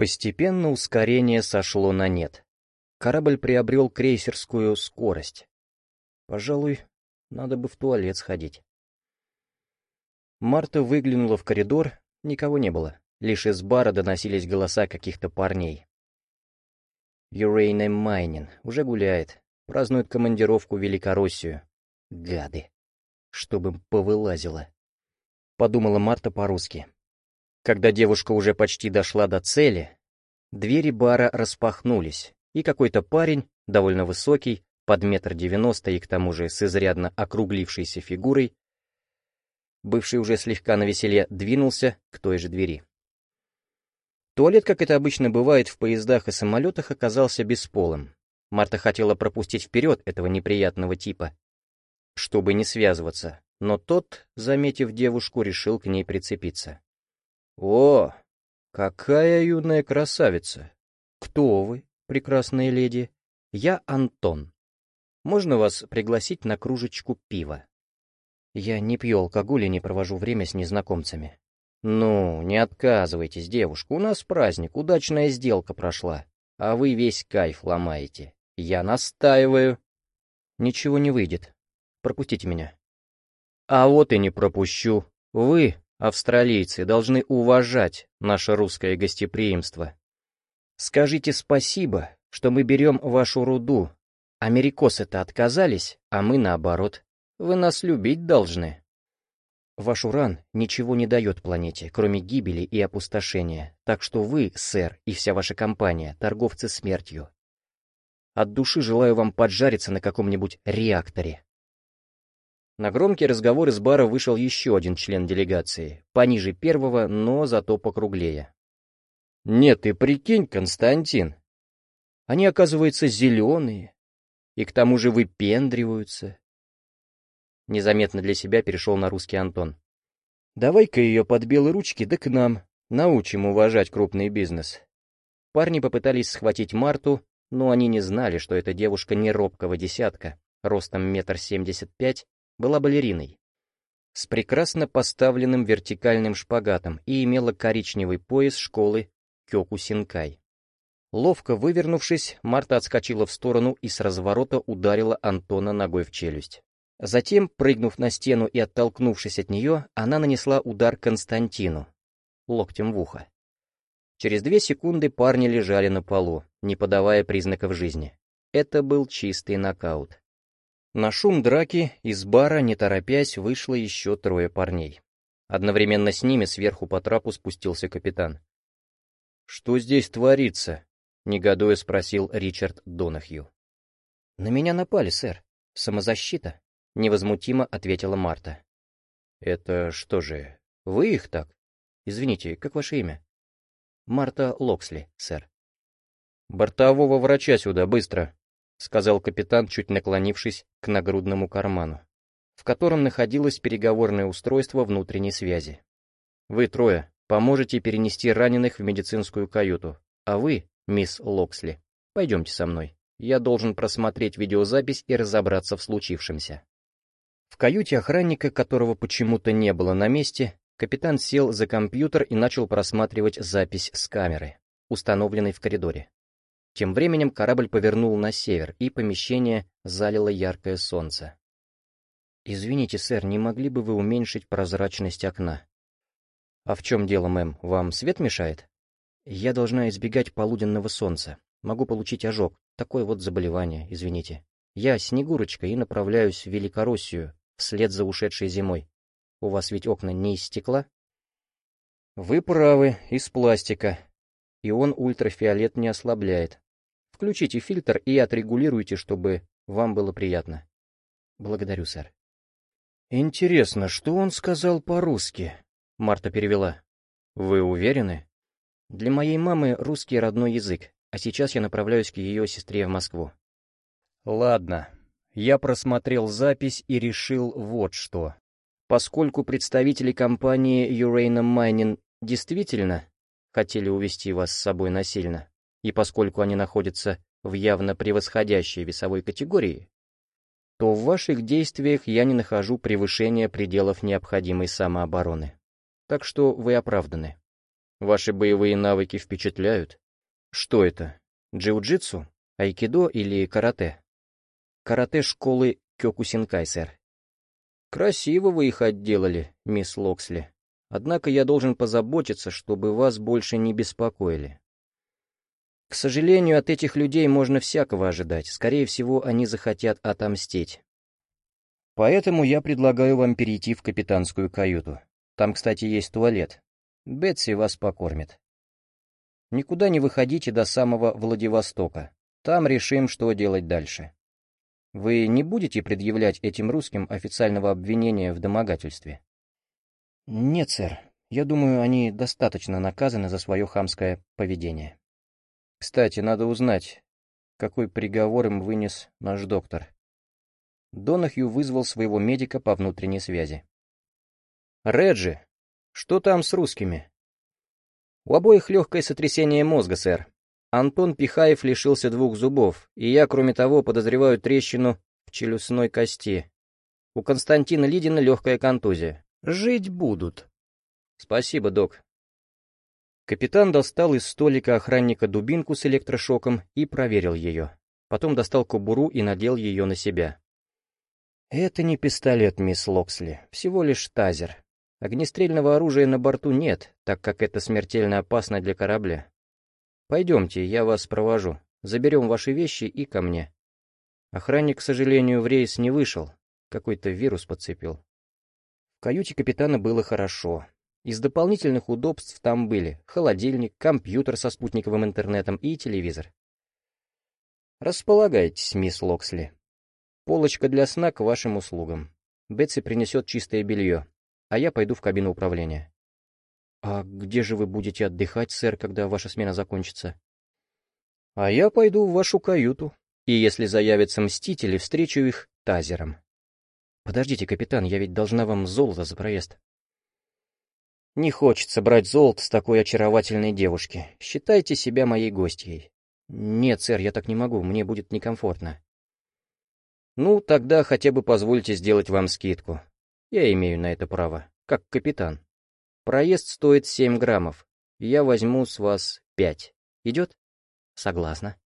Постепенно ускорение сошло на нет. Корабль приобрел крейсерскую скорость. Пожалуй, надо бы в туалет сходить. Марта выглянула в коридор, никого не было. Лишь из бара доносились голоса каких-то парней. Юрейна Майнин уже гуляет, празднует командировку в Великороссию. Гады. Чтобы повылазило. Подумала Марта по-русски. Когда девушка уже почти дошла до цели, двери бара распахнулись, и какой-то парень, довольно высокий, под метр девяносто и к тому же с изрядно округлившейся фигурой, бывший уже слегка навеселе, двинулся к той же двери. Туалет, как это обычно бывает в поездах и самолетах, оказался бесполым. Марта хотела пропустить вперед этого неприятного типа, чтобы не связываться, но тот, заметив девушку, решил к ней прицепиться. «О, какая юная красавица! Кто вы, прекрасная леди? Я Антон. Можно вас пригласить на кружечку пива?» «Я не пью алкоголь и не провожу время с незнакомцами». «Ну, не отказывайтесь, девушка, у нас праздник, удачная сделка прошла, а вы весь кайф ломаете. Я настаиваю». «Ничего не выйдет. Пропустите меня». «А вот и не пропущу. Вы, австралийцы, должны уважать наше русское гостеприимство. Скажите спасибо, что мы берем вашу руду. Америкосы-то отказались, а мы наоборот. Вы нас любить должны». Ваш уран ничего не дает планете, кроме гибели и опустошения, так что вы, сэр, и вся ваша компания, торговцы смертью. От души желаю вам поджариться на каком-нибудь реакторе. На громкий разговор из бара вышел еще один член делегации, пониже первого, но зато покруглее. «Нет, ты прикинь, Константин, они, оказывается, зеленые, и к тому же выпендриваются, Незаметно для себя перешел на русский Антон. «Давай-ка ее под белые ручки, да к нам. Научим уважать крупный бизнес». Парни попытались схватить Марту, но они не знали, что эта девушка не робкого десятка, ростом метр семьдесят пять, была балериной. С прекрасно поставленным вертикальным шпагатом и имела коричневый пояс школы Кёкусинкай. Ловко вывернувшись, Марта отскочила в сторону и с разворота ударила Антона ногой в челюсть. Затем, прыгнув на стену и оттолкнувшись от нее, она нанесла удар Константину, локтем в ухо. Через две секунды парни лежали на полу, не подавая признаков жизни. Это был чистый нокаут. На шум драки из бара, не торопясь, вышло еще трое парней. Одновременно с ними сверху по трапу спустился капитан. «Что здесь творится?» — негодуя спросил Ричард Донахью. «На меня напали, сэр. Самозащита», — невозмутимо ответила Марта. «Это что же, вы их так? Извините, как ваше имя?» «Марта Локсли, сэр». «Бортового врача сюда, быстро», — сказал капитан, чуть наклонившись к нагрудному карману, в котором находилось переговорное устройство внутренней связи. «Вы трое поможете перенести раненых в медицинскую каюту, а вы, мисс Локсли, пойдемте со мной. Я должен просмотреть видеозапись и разобраться в случившемся». В каюте охранника, которого почему-то не было на месте, капитан сел за компьютер и начал просматривать запись с камеры, установленной в коридоре. Тем временем корабль повернул на север, и помещение залило яркое солнце. «Извините, сэр, не могли бы вы уменьшить прозрачность окна?» «А в чем дело, мэм? Вам свет мешает?» «Я должна избегать полуденного солнца. Могу получить ожог. Такое вот заболевание, извините. Я Снегурочка и направляюсь в Великороссию, вслед за ушедшей зимой. У вас ведь окна не из стекла? Вы правы, из пластика. И он ультрафиолет не ослабляет. Включите фильтр и отрегулируйте, чтобы вам было приятно. Благодарю, сэр. Интересно, что он сказал по-русски? Марта перевела. Вы уверены? Для моей мамы русский родной язык, а сейчас я направляюсь к ее сестре в Москву. Ладно, я просмотрел запись и решил вот что. Поскольку представители компании Uranium Mining действительно хотели увести вас с собой насильно, и поскольку они находятся в явно превосходящей весовой категории, то в ваших действиях я не нахожу превышения пределов необходимой самообороны. Так что вы оправданы. Ваши боевые навыки впечатляют. Что это? Джиу-джитсу? Айкидо или карате? Карате школы Кёкусинкай, сэр. Красиво вы их отделали, мисс Локсли. Однако я должен позаботиться, чтобы вас больше не беспокоили. К сожалению, от этих людей можно всякого ожидать. Скорее всего, они захотят отомстить. Поэтому я предлагаю вам перейти в капитанскую каюту. Там, кстати, есть туалет. Бетси вас покормит. Никуда не выходите до самого Владивостока. Там решим, что делать дальше. Вы не будете предъявлять этим русским официального обвинения в домогательстве? Нет, сэр. Я думаю, они достаточно наказаны за свое хамское поведение. Кстати, надо узнать, какой приговор им вынес наш доктор. Донахью вызвал своего медика по внутренней связи. «Реджи, что там с русскими?» «У обоих легкое сотрясение мозга, сэр. Антон Пихаев лишился двух зубов, и я, кроме того, подозреваю трещину в челюстной кости. У Константина Лидина легкая контузия. Жить будут». «Спасибо, док». Капитан достал из столика охранника дубинку с электрошоком и проверил ее. Потом достал кобуру и надел ее на себя. «Это не пистолет, мисс Локсли, всего лишь тазер. Огнестрельного оружия на борту нет, так как это смертельно опасно для корабля. Пойдемте, я вас провожу. Заберем ваши вещи и ко мне». Охранник, к сожалению, в рейс не вышел. Какой-то вирус подцепил. В каюте капитана было хорошо. Из дополнительных удобств там были холодильник, компьютер со спутниковым интернетом и телевизор. «Располагайтесь, мисс Локсли», Полочка для сна к вашим услугам. Бетси принесет чистое белье, а я пойду в кабину управления. А где же вы будете отдыхать, сэр, когда ваша смена закончится? А я пойду в вашу каюту, и если заявятся мстители, встречу их тазером. Подождите, капитан, я ведь должна вам золото за проезд. Не хочется брать золото с такой очаровательной девушки. Считайте себя моей гостьей. Нет, сэр, я так не могу, мне будет некомфортно. Ну, тогда хотя бы позвольте сделать вам скидку. Я имею на это право, как капитан. Проезд стоит 7 граммов. Я возьму с вас 5. Идет? Согласна.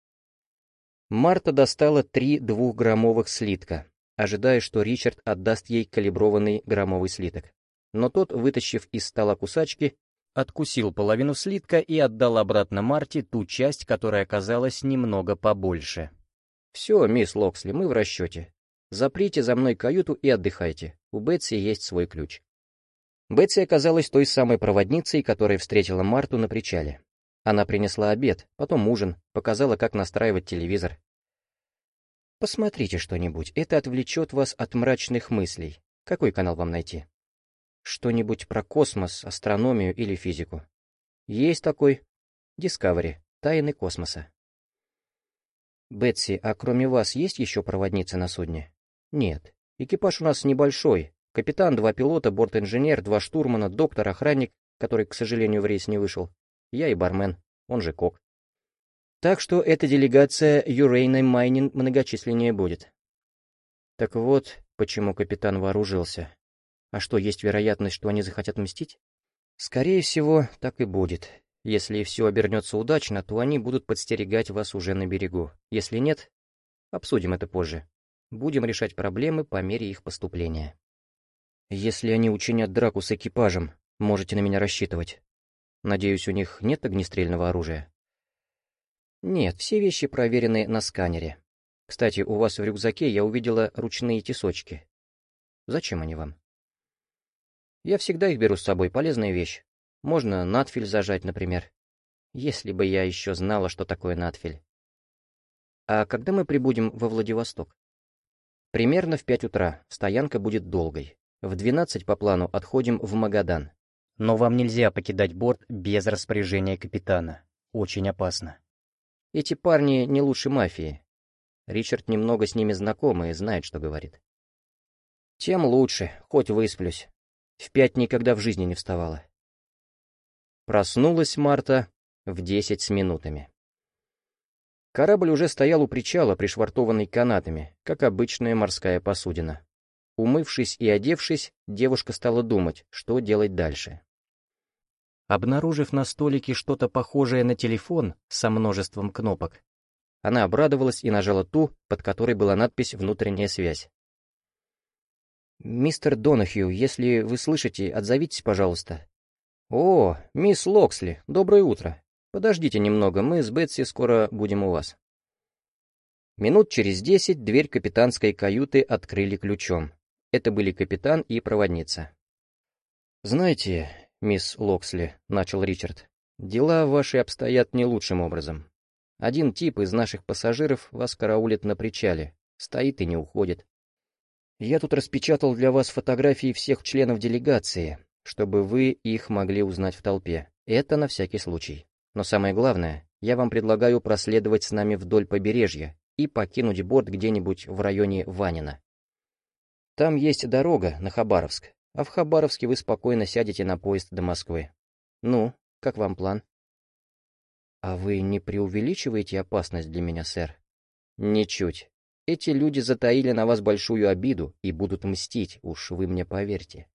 Марта достала три двухграммовых слитка, ожидая, что Ричард отдаст ей калиброванный граммовый слиток. Но тот, вытащив из стола кусачки, откусил половину слитка и отдал обратно Марте ту часть, которая оказалась немного побольше. «Все, мисс Локсли, мы в расчете. Заприте за мной каюту и отдыхайте. У Бетси есть свой ключ». Бетси оказалась той самой проводницей, которая встретила Марту на причале. Она принесла обед, потом ужин, показала, как настраивать телевизор. «Посмотрите что-нибудь, это отвлечет вас от мрачных мыслей. Какой канал вам найти?» «Что-нибудь про космос, астрономию или физику?» «Есть такой. Discovery. Тайны космоса. «Бетси, а кроме вас есть еще проводницы на судне?» «Нет. Экипаж у нас небольшой. Капитан, два пилота, борт-инженер, два штурмана, доктор, охранник, который, к сожалению, в рейс не вышел. Я и бармен, он же кок. Так что эта делегация Uranium Mining многочисленнее будет. Так вот, почему капитан вооружился. А что, есть вероятность, что они захотят мстить? Скорее всего, так и будет. Если все обернется удачно, то они будут подстерегать вас уже на берегу. Если нет, обсудим это позже. Будем решать проблемы по мере их поступления. Если они учинят драку с экипажем, можете на меня рассчитывать. Надеюсь, у них нет огнестрельного оружия? Нет, все вещи проверены на сканере. Кстати, у вас в рюкзаке я увидела ручные тесочки. Зачем они вам? Я всегда их беру с собой, полезная вещь. Можно надфиль зажать, например. Если бы я еще знала, что такое надфиль. А когда мы прибудем во Владивосток? Примерно в пять утра. Стоянка будет долгой. В двенадцать по плану отходим в Магадан. Но вам нельзя покидать борт без распоряжения капитана. Очень опасно. Эти парни не лучше мафии. Ричард немного с ними знаком и знает, что говорит. Тем лучше, хоть высплюсь. В пять никогда в жизни не вставала. Проснулась Марта в десять с минутами. Корабль уже стоял у причала, пришвартованный канатами, как обычная морская посудина. Умывшись и одевшись, девушка стала думать, что делать дальше. Обнаружив на столике что-то похожее на телефон со множеством кнопок. Она обрадовалась и нажала ту, под которой была надпись «Внутренняя связь». «Мистер Донахью, если вы слышите, отзовитесь, пожалуйста». «О, мисс Локсли, доброе утро. Подождите немного, мы с Бетси скоро будем у вас». Минут через десять дверь капитанской каюты открыли ключом. Это были капитан и проводница. «Знаете, мисс Локсли», — начал Ричард, — «дела ваши обстоят не лучшим образом. Один тип из наших пассажиров вас караулит на причале, стоит и не уходит. Я тут распечатал для вас фотографии всех членов делегации, чтобы вы их могли узнать в толпе. Это на всякий случай. Но самое главное, я вам предлагаю проследовать с нами вдоль побережья и покинуть борт где-нибудь в районе Ванина. Там есть дорога на Хабаровск, а в Хабаровске вы спокойно сядете на поезд до Москвы. Ну, как вам план? А вы не преувеличиваете опасность для меня, сэр? Ничуть. Эти люди затаили на вас большую обиду и будут мстить, уж вы мне поверьте.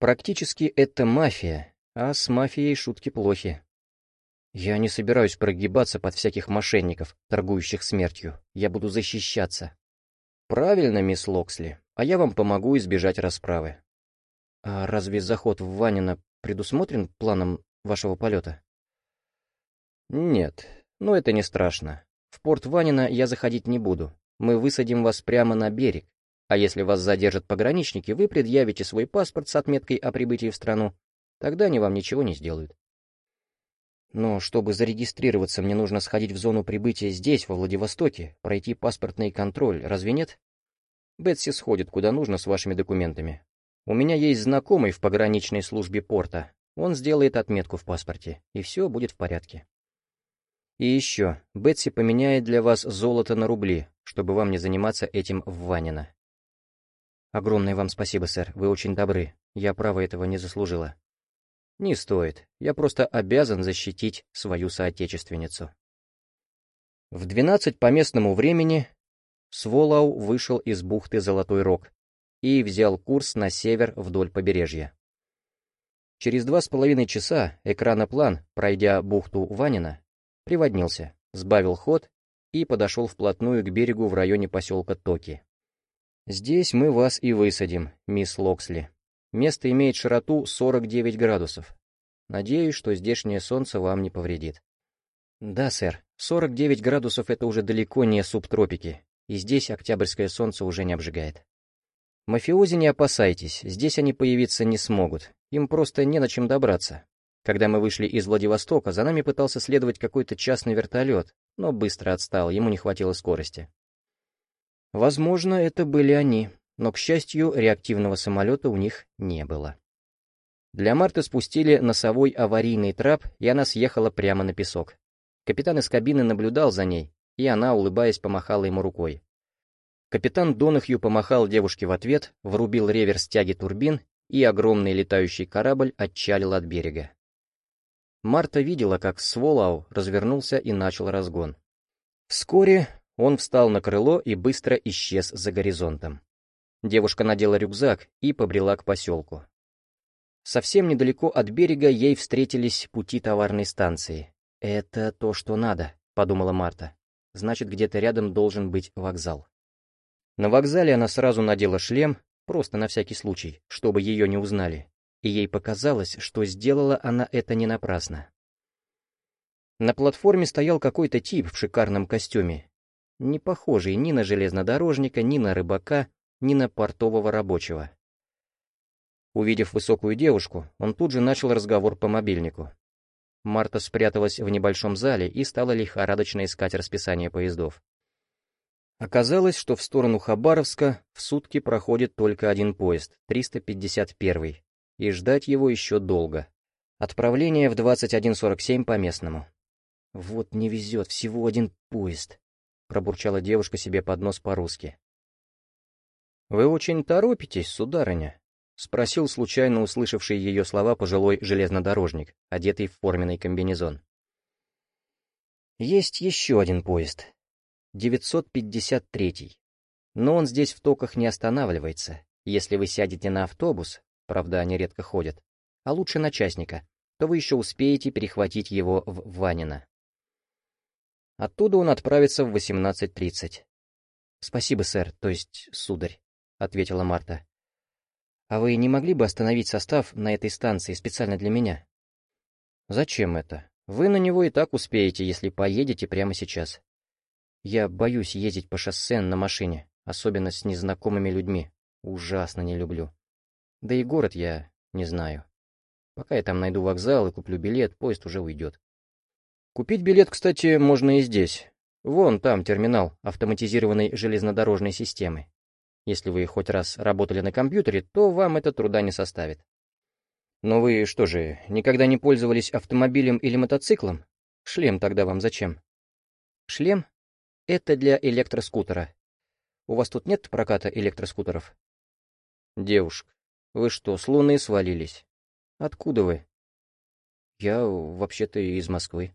Практически это мафия, а с мафией шутки плохи. Я не собираюсь прогибаться под всяких мошенников, торгующих смертью. Я буду защищаться. Правильно, мисс Локсли, а я вам помогу избежать расправы. А разве заход в Ванина предусмотрен планом вашего полета? Нет, но это не страшно. В порт Ванина я заходить не буду. Мы высадим вас прямо на берег. А если вас задержат пограничники, вы предъявите свой паспорт с отметкой о прибытии в страну. Тогда они вам ничего не сделают. Но чтобы зарегистрироваться, мне нужно сходить в зону прибытия здесь, во Владивостоке, пройти паспортный контроль, разве нет? Бетси сходит куда нужно с вашими документами. У меня есть знакомый в пограничной службе порта. Он сделает отметку в паспорте, и все будет в порядке. И еще, Бетси поменяет для вас золото на рубли, чтобы вам не заниматься этим в Ванина. Огромное вам спасибо, сэр, вы очень добры. Я, право, этого не заслужила. Не стоит, я просто обязан защитить свою соотечественницу. В двенадцать по местному времени Сволау вышел из бухты Золотой Рог и взял курс на север вдоль побережья. Через два с половиной часа экраноплан, пройдя бухту Ванина, приводнился, сбавил ход и подошел вплотную к берегу в районе поселка Токи. «Здесь мы вас и высадим, мисс Локсли», Место имеет широту 49 градусов. Надеюсь, что здешнее солнце вам не повредит. Да, сэр, 49 градусов — это уже далеко не субтропики, и здесь октябрьское солнце уже не обжигает. Мафиози не опасайтесь, здесь они появиться не смогут, им просто не на чем добраться. Когда мы вышли из Владивостока, за нами пытался следовать какой-то частный вертолет, но быстро отстал, ему не хватило скорости. Возможно, это были они но, к счастью, реактивного самолета у них не было. Для Марты спустили носовой аварийный трап, и она съехала прямо на песок. Капитан из кабины наблюдал за ней, и она, улыбаясь, помахала ему рукой. Капитан Донахью помахал девушке в ответ, врубил реверс тяги турбин, и огромный летающий корабль отчалил от берега. Марта видела, как Сволау развернулся и начал разгон. Вскоре он встал на крыло и быстро исчез за горизонтом. Девушка надела рюкзак и побрела к поселку. Совсем недалеко от берега ей встретились пути товарной станции. «Это то, что надо», — подумала Марта. «Значит, где-то рядом должен быть вокзал». На вокзале она сразу надела шлем, просто на всякий случай, чтобы ее не узнали, и ей показалось, что сделала она это не напрасно. На платформе стоял какой-то тип в шикарном костюме, не похожий ни на железнодорожника, ни на рыбака, ни на портового рабочего. Увидев высокую девушку, он тут же начал разговор по мобильнику. Марта спряталась в небольшом зале и стала лихорадочно искать расписание поездов. Оказалось, что в сторону Хабаровска в сутки проходит только один поезд, 351 и ждать его еще долго. Отправление в 21.47 по местному. «Вот не везет, всего один поезд», — пробурчала девушка себе под нос по-русски. «Вы очень торопитесь, сударыня?» — спросил случайно услышавший ее слова пожилой железнодорожник, одетый в форменный комбинезон. «Есть еще один поезд. 953-й. Но он здесь в токах не останавливается. Если вы сядете на автобус, правда, они редко ходят, а лучше на частника, то вы еще успеете перехватить его в Ванино. Оттуда он отправится в 18.30. «Спасибо, сэр, то есть сударь», — ответила Марта. «А вы не могли бы остановить состав на этой станции специально для меня?» «Зачем это? Вы на него и так успеете, если поедете прямо сейчас. Я боюсь ездить по шоссе на машине, особенно с незнакомыми людьми. Ужасно не люблю. Да и город я не знаю. Пока я там найду вокзал и куплю билет, поезд уже уйдет. Купить билет, кстати, можно и здесь. Вон там терминал автоматизированной железнодорожной системы. Если вы хоть раз работали на компьютере, то вам это труда не составит. Но вы что же, никогда не пользовались автомобилем или мотоциклом? Шлем тогда вам зачем? Шлем — это для электроскутера. У вас тут нет проката электроскутеров? Девушка, вы что, с луны свалились? Откуда вы? Я вообще-то из Москвы.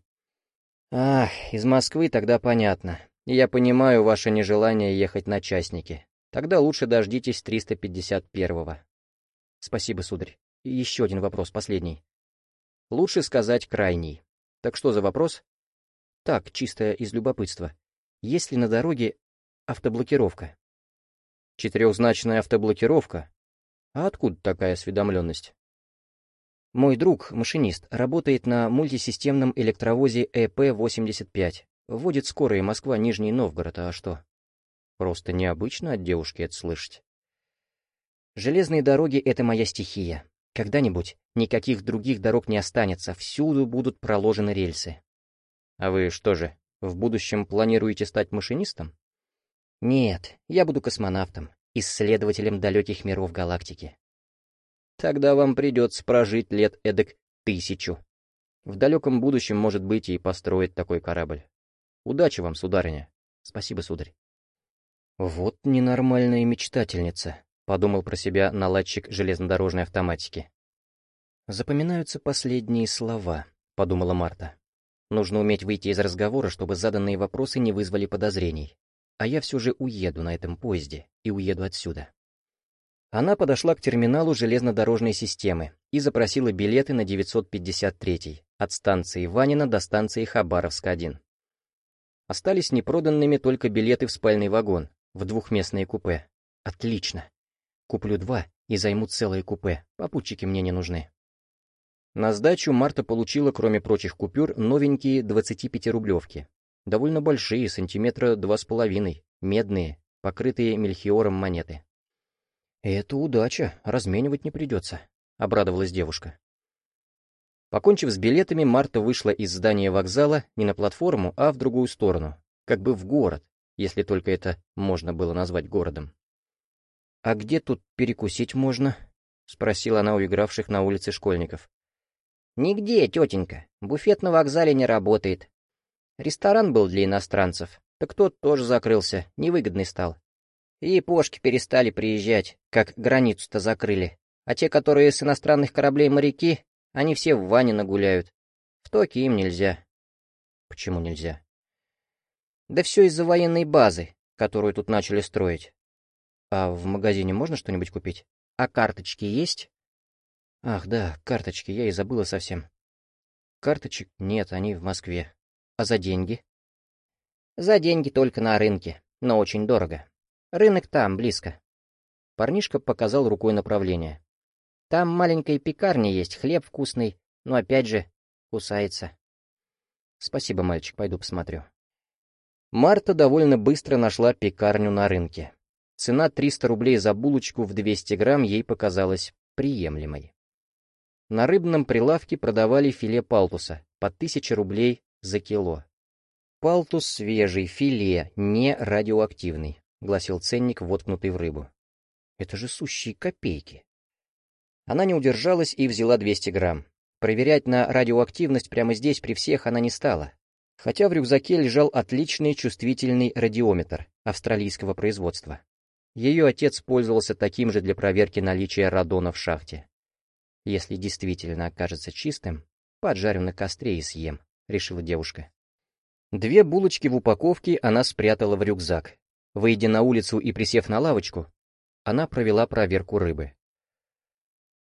Ах, из Москвы тогда понятно. Я понимаю ваше нежелание ехать на частники. Тогда лучше дождитесь 351-го. Спасибо, сударь. Еще один вопрос, последний. Лучше сказать крайний. Так что за вопрос? Так, чисто из любопытства. Есть ли на дороге автоблокировка? Четырехзначная автоблокировка? А откуда такая осведомленность? Мой друг, машинист, работает на мультисистемном электровозе ЭП-85. Водит скорые Москва-Нижний Новгород, а что? Просто необычно от девушки это слышать. Железные дороги — это моя стихия. Когда-нибудь никаких других дорог не останется, всюду будут проложены рельсы. А вы что же, в будущем планируете стать машинистом? Нет, я буду космонавтом, исследователем далеких миров галактики. Тогда вам придется прожить лет эдак тысячу. В далеком будущем, может быть, и построить такой корабль. Удачи вам, сударыня. Спасибо, сударь. Вот ненормальная мечтательница, подумал про себя наладчик железнодорожной автоматики. Запоминаются последние слова, подумала Марта. Нужно уметь выйти из разговора, чтобы заданные вопросы не вызвали подозрений. А я все же уеду на этом поезде и уеду отсюда. Она подошла к терминалу железнодорожной системы и запросила билеты на 953 от станции Ванина до станции Хабаровск-1. Остались непроданными только билеты в спальный вагон, в двухместные купе. Отлично. Куплю два и займу целое купе, попутчики мне не нужны. На сдачу Марта получила, кроме прочих купюр, новенькие 25-рублевки. Довольно большие, сантиметра два с половиной, медные, покрытые мельхиором монеты. «Это удача, разменивать не придется», — обрадовалась девушка. Покончив с билетами, Марта вышла из здания вокзала не на платформу, а в другую сторону, как бы в город, если только это можно было назвать городом. «А где тут перекусить можно?» — спросила она у игравших на улице школьников. «Нигде, тетенька. Буфет на вокзале не работает. Ресторан был для иностранцев, так тот тоже закрылся, невыгодный стал. И япошки перестали приезжать, как границу-то закрыли. А те, которые с иностранных кораблей моряки, они все в ванне нагуляют. В токе им нельзя. Почему нельзя? Да все из-за военной базы, которую тут начали строить. А в магазине можно что-нибудь купить? А карточки есть? Ах, да, карточки, я и забыла совсем. Карточек нет, они в Москве. А за деньги? За деньги только на рынке, но очень дорого. Рынок там, близко. Парнишка показал рукой направление. Там маленькая пекарня есть, хлеб вкусный, но опять же, кусается. Спасибо, мальчик, пойду посмотрю. Марта довольно быстро нашла пекарню на рынке. Цена 300 рублей за булочку в 200 грамм ей показалась приемлемой. На рыбном прилавке продавали филе палтуса по 1000 рублей за кило. Палтус свежий, филе, не радиоактивный. — гласил ценник, воткнутый в рыбу. «Это же сущие копейки!» Она не удержалась и взяла 200 грамм. Проверять на радиоактивность прямо здесь при всех она не стала. Хотя в рюкзаке лежал отличный чувствительный радиометр австралийского производства. Ее отец пользовался таким же для проверки наличия радона в шахте. «Если действительно окажется чистым, поджарю на костре и съем», — решила девушка. Две булочки в упаковке она спрятала в рюкзак, Выйдя на улицу и присев на лавочку, она провела проверку рыбы.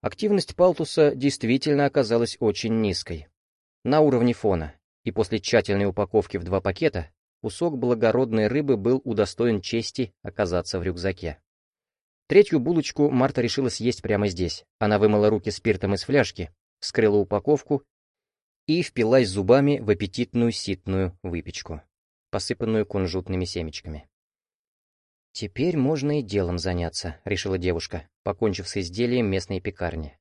Активность палтуса действительно оказалась очень низкой. На уровне фона, и после тщательной упаковки в два пакета, кусок благородной рыбы был удостоен чести оказаться в рюкзаке. Третью булочку Марта решила съесть прямо здесь. Она вымыла руки спиртом из фляжки, вскрыла упаковку и впилась зубами в аппетитную ситную выпечку, посыпанную кунжутными семечками. «Теперь можно и делом заняться», — решила девушка, покончив с изделием местной пекарни.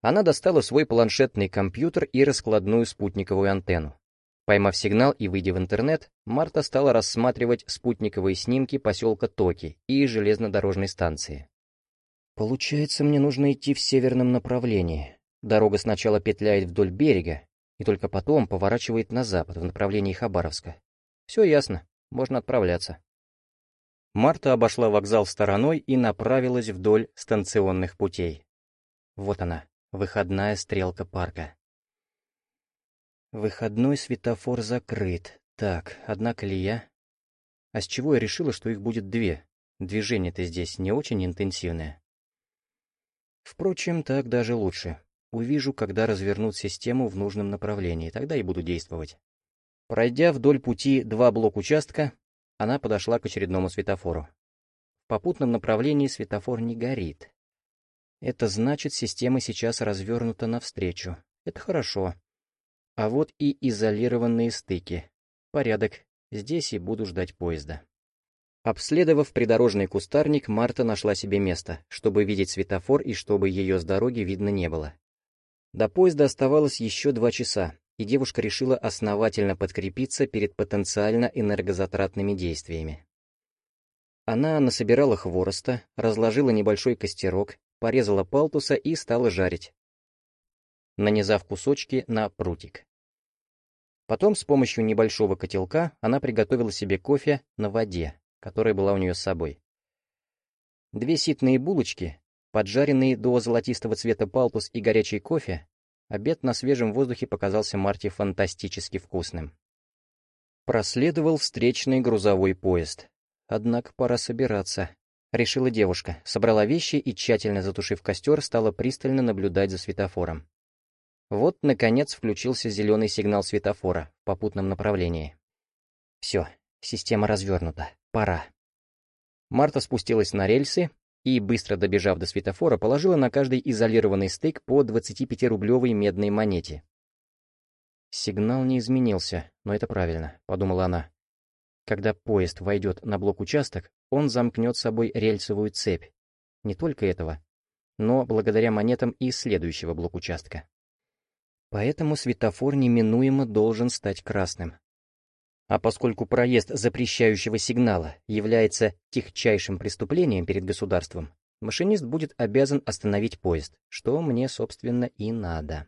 Она достала свой планшетный компьютер и раскладную спутниковую антенну. Поймав сигнал и выйдя в интернет, Марта стала рассматривать спутниковые снимки поселка Токи и железнодорожной станции. «Получается, мне нужно идти в северном направлении. Дорога сначала петляет вдоль берега, и только потом поворачивает на запад в направлении Хабаровска. Все ясно, можно отправляться». Марта обошла вокзал стороной и направилась вдоль станционных путей. Вот она, выходная стрелка парка. Выходной светофор закрыт. Так, одна колея. А с чего я решила, что их будет две? Движение-то здесь не очень интенсивное. Впрочем, так даже лучше. Увижу, когда развернут систему в нужном направлении, тогда и буду действовать. Пройдя вдоль пути два блок-участка, она подошла к очередному светофору. В попутном направлении светофор не горит. Это значит, система сейчас развернута навстречу. Это хорошо. А вот и изолированные стыки. Порядок. Здесь и буду ждать поезда. Обследовав придорожный кустарник, Марта нашла себе место, чтобы видеть светофор и чтобы ее с дороги видно не было. До поезда оставалось еще два часа, и девушка решила основательно подкрепиться перед потенциально энергозатратными действиями. Она насобирала хвороста, разложила небольшой костерок, порезала палтуса и стала жарить, нанизав кусочки на прутик. Потом с помощью небольшого котелка она приготовила себе кофе на воде, которая была у нее с собой. Две ситные булочки, поджаренные до золотистого цвета палтус и горячий кофе Обед на свежем воздухе показался Марте фантастически вкусным. Проследовал встречный грузовой поезд. Однако пора собираться. Решила девушка, собрала вещи и, тщательно затушив костер, стала пристально наблюдать за светофором. Вот, наконец, включился зеленый сигнал светофора в попутном направлении. Все, система развернута, пора. Марта спустилась на рельсы и, быстро добежав до светофора, положила на каждый изолированный стык по 25-рублевой медной монете. Сигнал не изменился, но это правильно, подумала она. Когда поезд войдет на блок-участок, он замкнет собой рельсовую цепь. Не только этого, но благодаря монетам и следующего блок-участка. Поэтому светофор неминуемо должен стать красным. А поскольку проезд запрещающего сигнала является техчайшим преступлением перед государством, машинист будет обязан остановить поезд, что мне, собственно, и надо.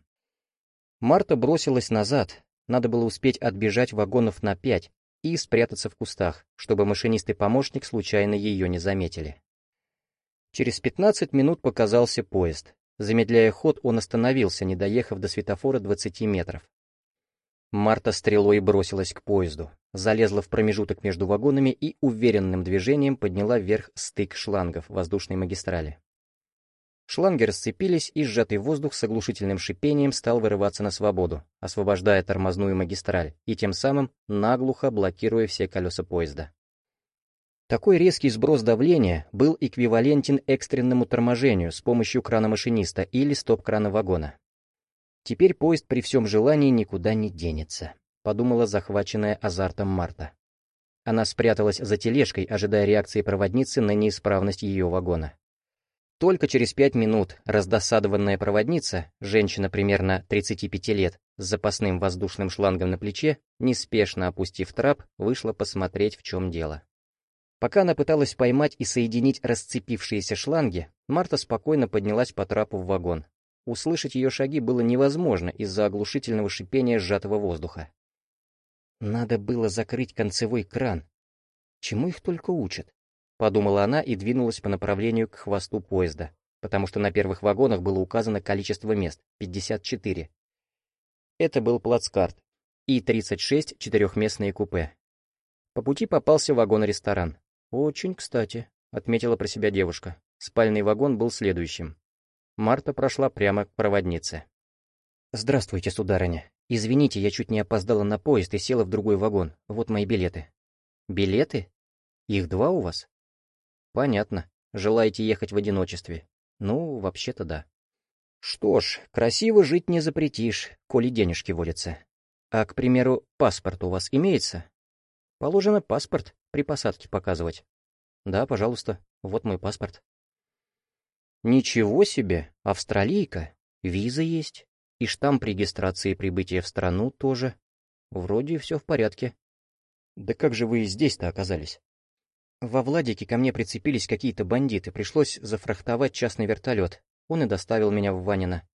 Марта бросилась назад, надо было успеть отбежать вагонов на пять и спрятаться в кустах, чтобы машинист и помощник случайно ее не заметили. Через 15 минут показался поезд. Замедляя ход, он остановился, не доехав до светофора 20 метров. Марта стрелой бросилась к поезду, залезла в промежуток между вагонами и уверенным движением подняла вверх стык шлангов воздушной магистрали. Шланги расцепились, и сжатый воздух с оглушительным шипением стал вырываться на свободу, освобождая тормозную магистраль и тем самым наглухо блокируя все колеса поезда. Такой резкий сброс давления был эквивалентен экстренному торможению с помощью крана машиниста или стоп-крана вагона. Теперь поезд при всем желании никуда не денется, подумала захваченная азартом Марта. Она спряталась за тележкой, ожидая реакции проводницы на неисправность ее вагона. Только через пять минут раздосадованная проводница, женщина примерно 35 лет, с запасным воздушным шлангом на плече, неспешно опустив трап, вышла посмотреть, в чем дело. Пока она пыталась поймать и соединить расцепившиеся шланги, Марта спокойно поднялась по трапу в вагон, Услышать ее шаги было невозможно из-за оглушительного шипения сжатого воздуха. Надо было закрыть концевой кран. Чему их только учат? Подумала она и двинулась по направлению к хвосту поезда, потому что на первых вагонах было указано количество мест — 54. Это был плацкарт и 36 четырехместные купе. По пути попался вагон-ресторан. «Очень кстати», — отметила про себя девушка. Спальный вагон был следующим. Марта прошла прямо к проводнице. «Здравствуйте, сударыня. Извините, я чуть не опоздала на поезд и села в другой вагон. Вот мои билеты». «Билеты? Их два у вас?» «Понятно. Желаете ехать в одиночестве?» «Ну, вообще-то да». «Что ж, красиво жить не запретишь, коли денежки водятся. А, к примеру, паспорт у вас имеется?» «Положено паспорт при посадке показывать». «Да, пожалуйста, вот мой паспорт». «Ничего себе! Австралийка! Виза есть. И штамп регистрации прибытия в страну тоже. Вроде все в порядке. Да как же вы здесь-то оказались? Во Владике ко мне прицепились какие-то бандиты, пришлось зафрахтовать частный вертолет. Он и доставил меня в Ванино.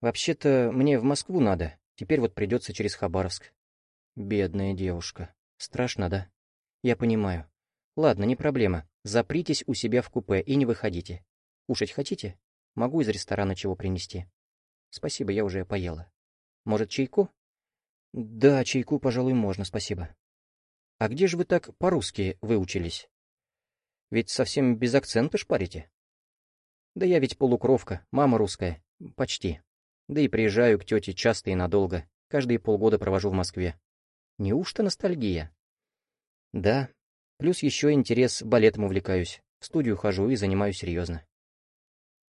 Вообще-то мне в Москву надо, теперь вот придется через Хабаровск. Бедная девушка. Страшно, да? Я понимаю. Ладно, не проблема. Запритесь у себя в купе и не выходите. Кушать хотите? Могу из ресторана чего принести. Спасибо, я уже поела. Может, чайку? Да, чайку, пожалуй, можно, спасибо. А где же вы так по-русски выучились? Ведь совсем без акцента шпарите. Да я ведь полукровка, мама русская. Почти. Да и приезжаю к тете часто и надолго. Каждые полгода провожу в Москве. Неужто ностальгия? Да. Плюс еще интерес балетом увлекаюсь. В студию хожу и занимаюсь серьезно.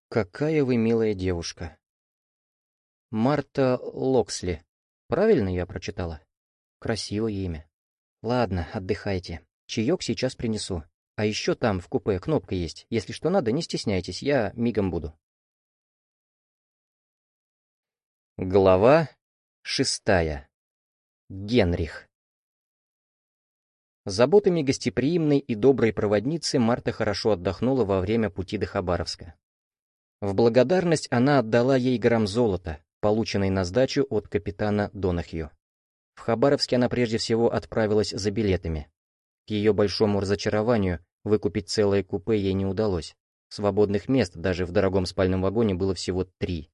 Какая вы милая девушка. Марта Локсли. Правильно я прочитала? Красивое имя. Ладно, отдыхайте. Чаек сейчас принесу. А еще там, в купе, кнопка есть. Если что надо, не стесняйтесь, я мигом буду. Глава шестая. Генрих. Заботами гостеприимной и доброй проводницы Марта хорошо отдохнула во время пути до Хабаровска. В благодарность она отдала ей грамм золота, полученный на сдачу от капитана Донахью. В Хабаровске она прежде всего отправилась за билетами. К ее большому разочарованию выкупить целое купе ей не удалось. Свободных мест даже в дорогом спальном вагоне было всего три.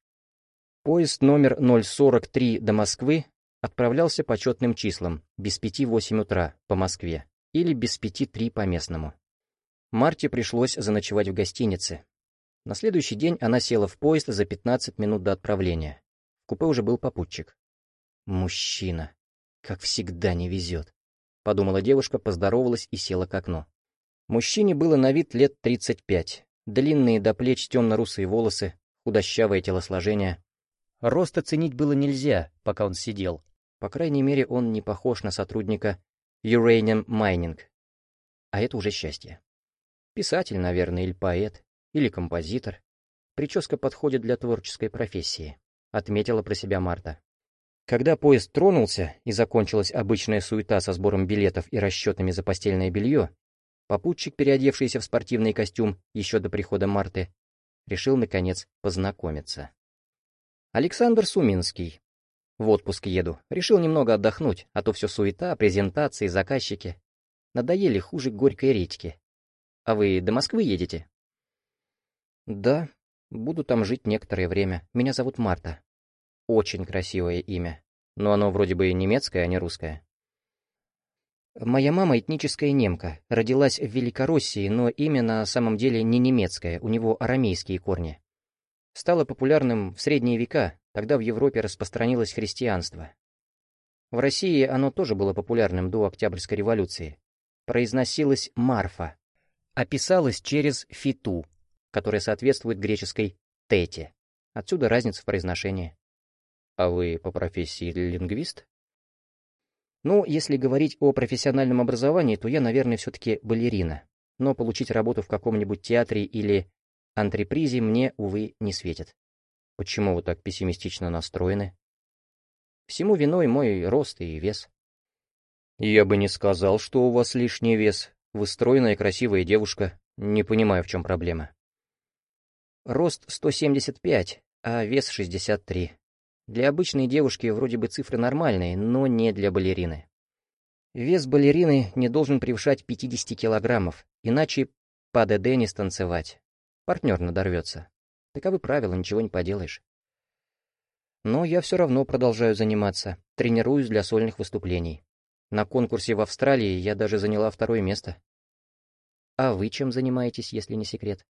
Поезд номер 043 до Москвы отправлялся по четным числам, без пяти восемь утра по Москве или без пяти три по местному. Марте пришлось заночевать в гостинице. На следующий день она села в поезд за 15 минут до отправления купе уже был попутчик. «Мужчина. Как всегда не везет», — подумала девушка, поздоровалась и села к окну. Мужчине было на вид лет 35. Длинные до плеч темно-русые волосы, худощавое телосложение. Рост оценить было нельзя, пока он сидел. По крайней мере, он не похож на сотрудника Uranium Mining. А это уже счастье. Писатель, наверное, или поэт, или композитор. Прическа подходит для творческой профессии. — отметила про себя Марта. Когда поезд тронулся и закончилась обычная суета со сбором билетов и расчетами за постельное белье, попутчик, переодевшийся в спортивный костюм еще до прихода Марты, решил, наконец, познакомиться. Александр Суминский. В отпуск еду. Решил немного отдохнуть, а то все суета, презентации, заказчики. Надоели хуже горькой редьки. А вы до Москвы едете? Да, Буду там жить некоторое время. Меня зовут Марта. Очень красивое имя. Но оно вроде бы немецкое, а не русское. Моя мама этническая немка, родилась в Великороссии, но имя на самом деле не немецкое, у него арамейские корни. Стало популярным в средние века, тогда в Европе распространилось христианство. В России оно тоже было популярным до Октябрьской революции. Произносилось «Марфа», описалось через «фиту», которая соответствует греческой «тете». Отсюда разница в произношении. А вы по профессии лингвист? Ну, если говорить о профессиональном образовании, то я, наверное, все-таки балерина. Но получить работу в каком-нибудь театре или антрепризе мне, увы, не светит. Почему вы так пессимистично настроены? Всему виной мой рост и вес. Я бы не сказал, что у вас лишний вес. Вы стройная красивая девушка. Не понимаю, в чем проблема. Рост 175, а вес 63. Для обычной девушки вроде бы цифры нормальные, но не для балерины. Вес балерины не должен превышать 50 килограммов, иначе по ДД не станцевать. Партнер надорвется. Таковы правила, ничего не поделаешь. Но я все равно продолжаю заниматься, тренируюсь для сольных выступлений. На конкурсе в Австралии я даже заняла второе место. А вы чем занимаетесь, если не секрет?